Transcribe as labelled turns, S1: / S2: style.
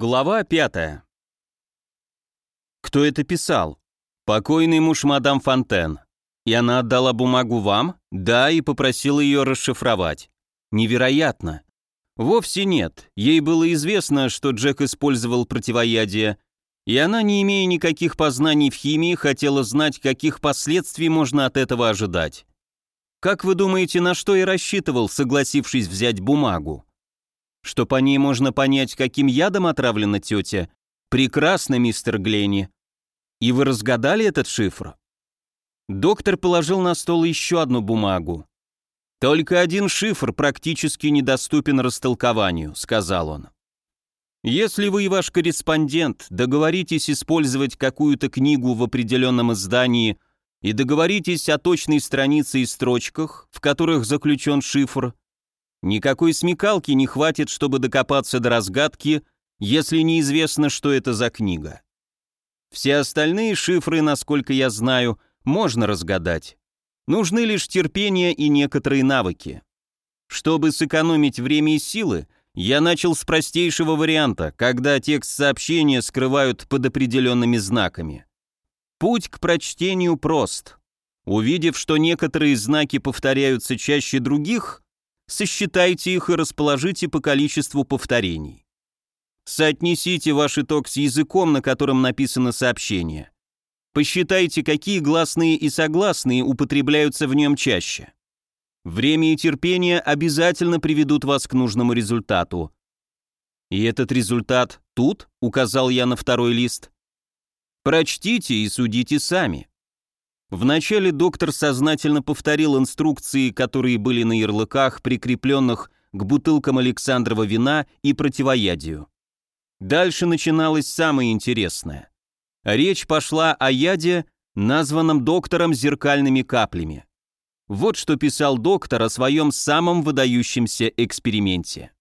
S1: Глава пятая. Кто это писал? Покойный муж мадам Фонтен. И она отдала бумагу вам? Да, и попросила ее расшифровать. Невероятно. Вовсе нет. Ей было известно, что Джек использовал противоядие, и она, не имея никаких познаний в химии, хотела знать, каких последствий можно от этого ожидать. Как вы думаете, на что я рассчитывал, согласившись взять бумагу? Что по ней можно понять, каким ядом отравлена тетя? Прекрасно, мистер Гленни. И вы разгадали этот шифр? Доктор положил на стол еще одну бумагу. «Только один шифр практически недоступен растолкованию», — сказал он. «Если вы и ваш корреспондент договоритесь использовать какую-то книгу в определенном издании и договоритесь о точной странице и строчках, в которых заключен шифр, никакой смекалки не хватит, чтобы докопаться до разгадки, если неизвестно, что это за книга. Все остальные шифры, насколько я знаю, можно разгадать. Нужны лишь терпение и некоторые навыки. Чтобы сэкономить время и силы, я начал с простейшего варианта, когда текст сообщения скрывают под определенными знаками. Путь к прочтению прост. Увидев, что некоторые знаки повторяются чаще других, сосчитайте их и расположите по количеству повторений. Соотнесите ваш итог с языком, на котором написано сообщение. Посчитайте, какие гласные и согласные употребляются в нем чаще. Время и терпение обязательно приведут вас к нужному результату. И этот результат тут, указал я на второй лист. Прочтите и судите сами. Вначале доктор сознательно повторил инструкции, которые были на ярлыках, прикрепленных к бутылкам Александрова вина и противоядию. Дальше начиналось самое интересное. Речь пошла о яде, названном доктором зеркальными каплями. Вот что писал доктор о своем самом выдающемся эксперименте.